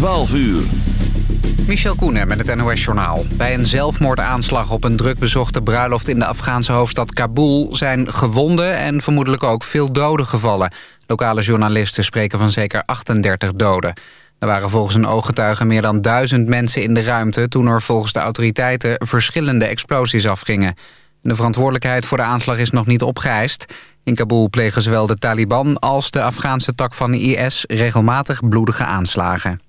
12 uur. Michel Koenen met het NOS-journaal. Bij een zelfmoordaanslag op een drukbezochte bruiloft in de Afghaanse hoofdstad Kabul... zijn gewonden en vermoedelijk ook veel doden gevallen. Lokale journalisten spreken van zeker 38 doden. Er waren volgens een ooggetuige meer dan duizend mensen in de ruimte... toen er volgens de autoriteiten verschillende explosies afgingen. De verantwoordelijkheid voor de aanslag is nog niet opgeëist. In Kabul plegen zowel de Taliban als de Afghaanse tak van de IS... regelmatig bloedige aanslagen.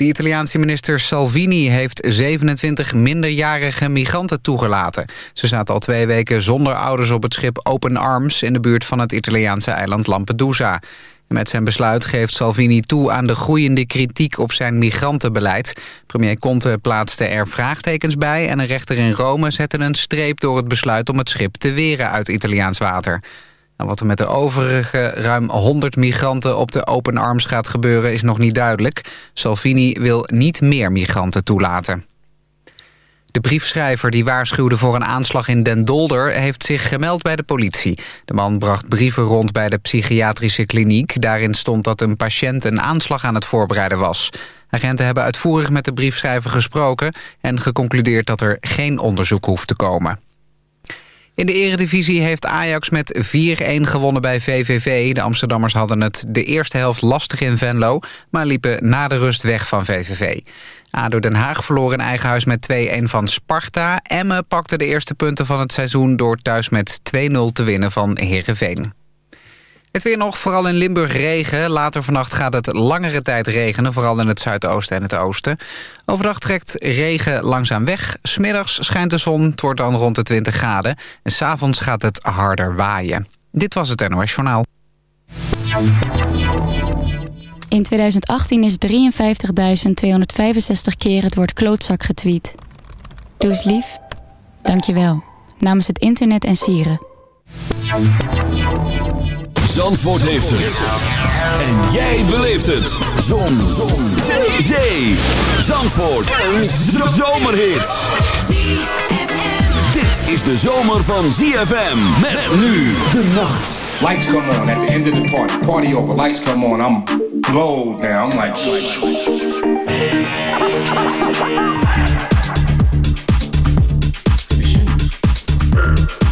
De Italiaanse minister Salvini heeft 27 minderjarige migranten toegelaten. Ze zaten al twee weken zonder ouders op het schip Open Arms... in de buurt van het Italiaanse eiland Lampedusa. Met zijn besluit geeft Salvini toe aan de groeiende kritiek op zijn migrantenbeleid. Premier Conte plaatste er vraagtekens bij... en een rechter in Rome zette een streep door het besluit om het schip te weren uit Italiaans water. En wat er met de overige ruim 100 migranten op de Open Arms gaat gebeuren is nog niet duidelijk. Salvini wil niet meer migranten toelaten. De briefschrijver die waarschuwde voor een aanslag in Den Dolder... heeft zich gemeld bij de politie. De man bracht brieven rond bij de psychiatrische kliniek. Daarin stond dat een patiënt een aanslag aan het voorbereiden was. Agenten hebben uitvoerig met de briefschrijver gesproken... en geconcludeerd dat er geen onderzoek hoeft te komen. In de eredivisie heeft Ajax met 4-1 gewonnen bij VVV. De Amsterdammers hadden het de eerste helft lastig in Venlo... maar liepen na de rust weg van VVV. ADO Den Haag verloor in eigen huis met 2-1 van Sparta. Emmen pakte de eerste punten van het seizoen... door thuis met 2-0 te winnen van Heerenveen. Het weer nog, vooral in Limburg regen. Later vannacht gaat het langere tijd regenen, vooral in het zuidoosten en het oosten. Overdag trekt regen langzaam weg. Smiddags schijnt de zon, het wordt dan rond de 20 graden. En s'avonds gaat het harder waaien. Dit was het NOS Journaal. In 2018 is 53.265 keer het woord klootzak getweet. Doe eens lief. Dank je wel. Namens het internet en sieren. Zandvoort heeft het. En jij beleeft het. Zon. Zon. Zee. Zee. Zandvoort. Een zomerhit. Dit is de zomer van ZFM. Met nu de nacht. Lights come on at the end of the party. Party over. Lights come on. I'm blowed now. I'm like...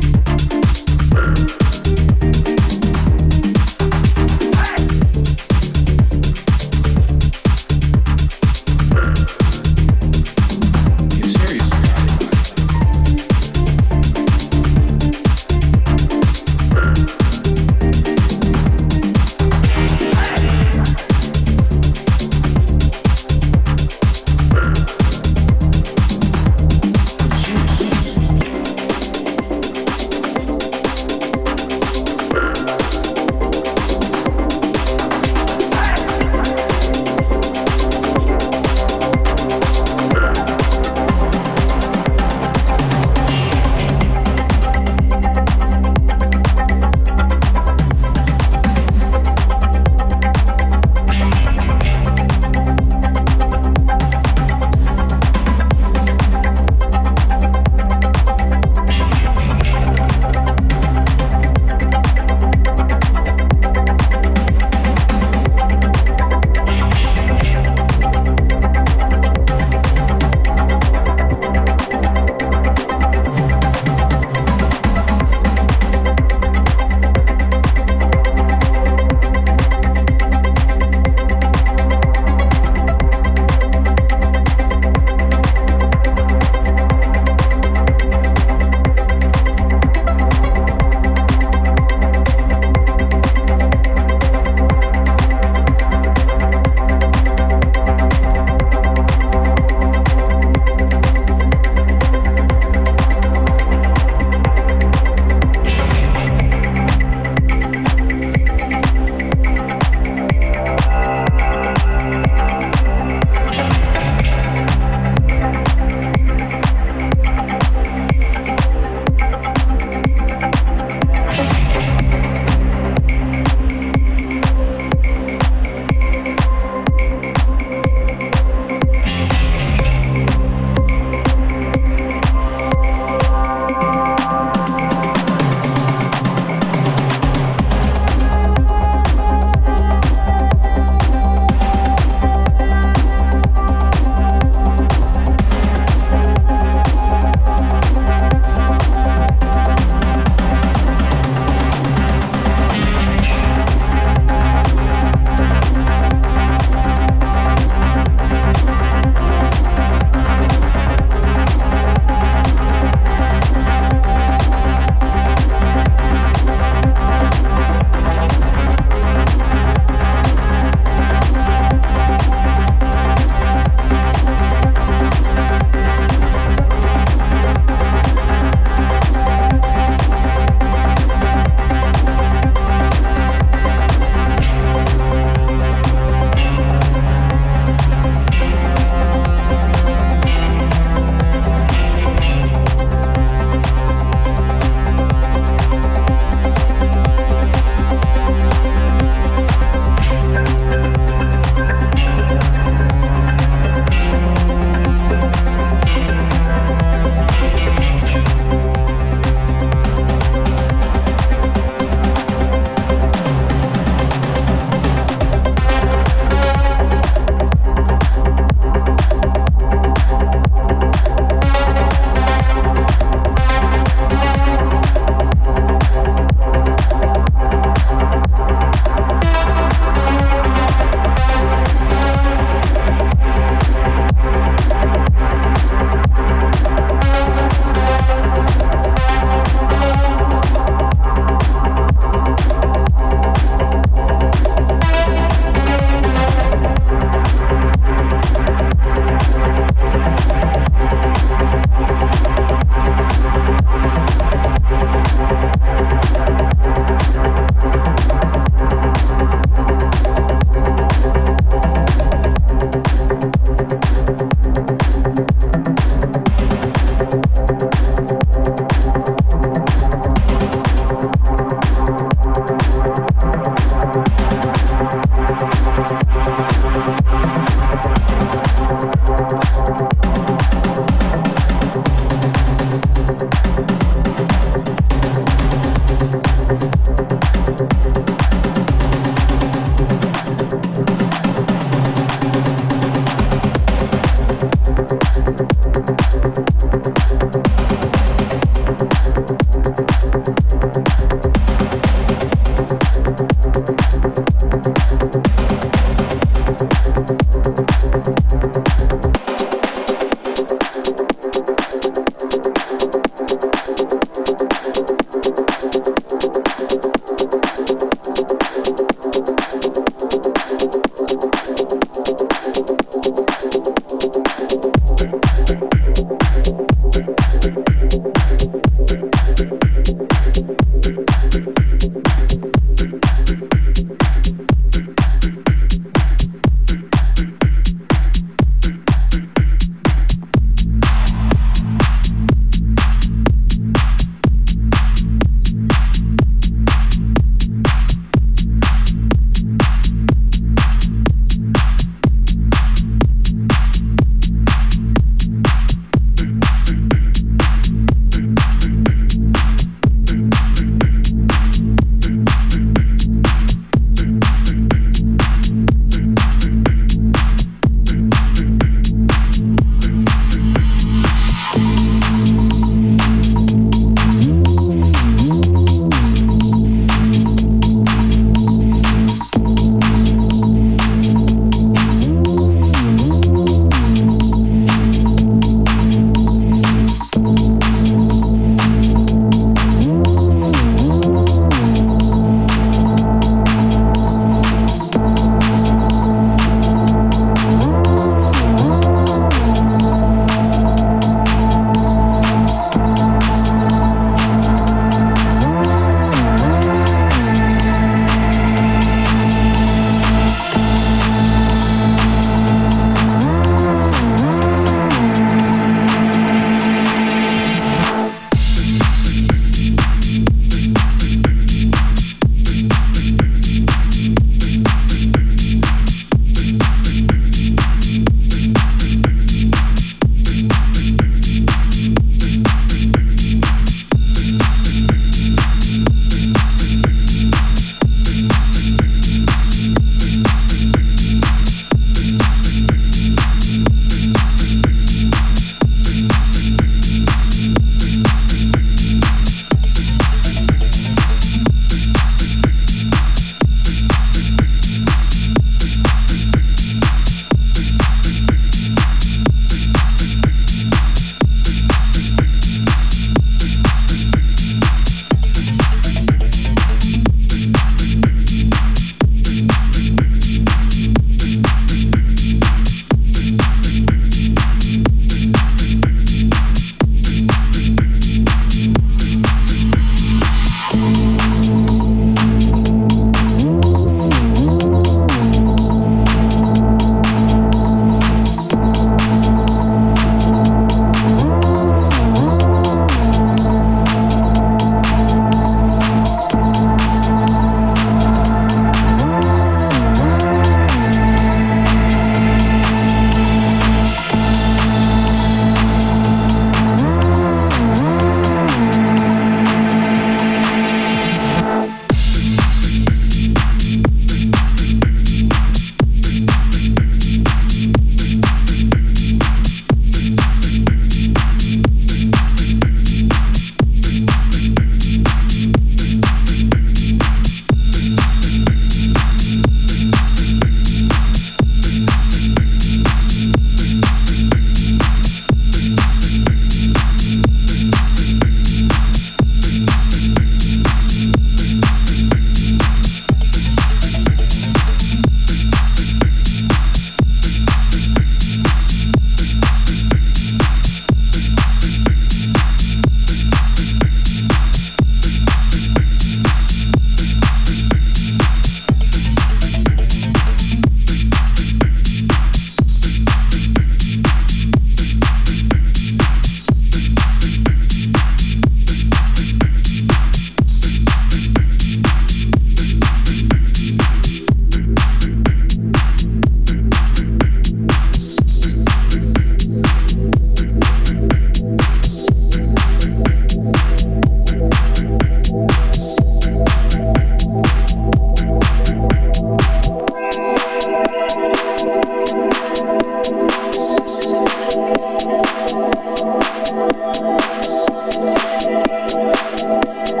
Thank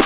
you.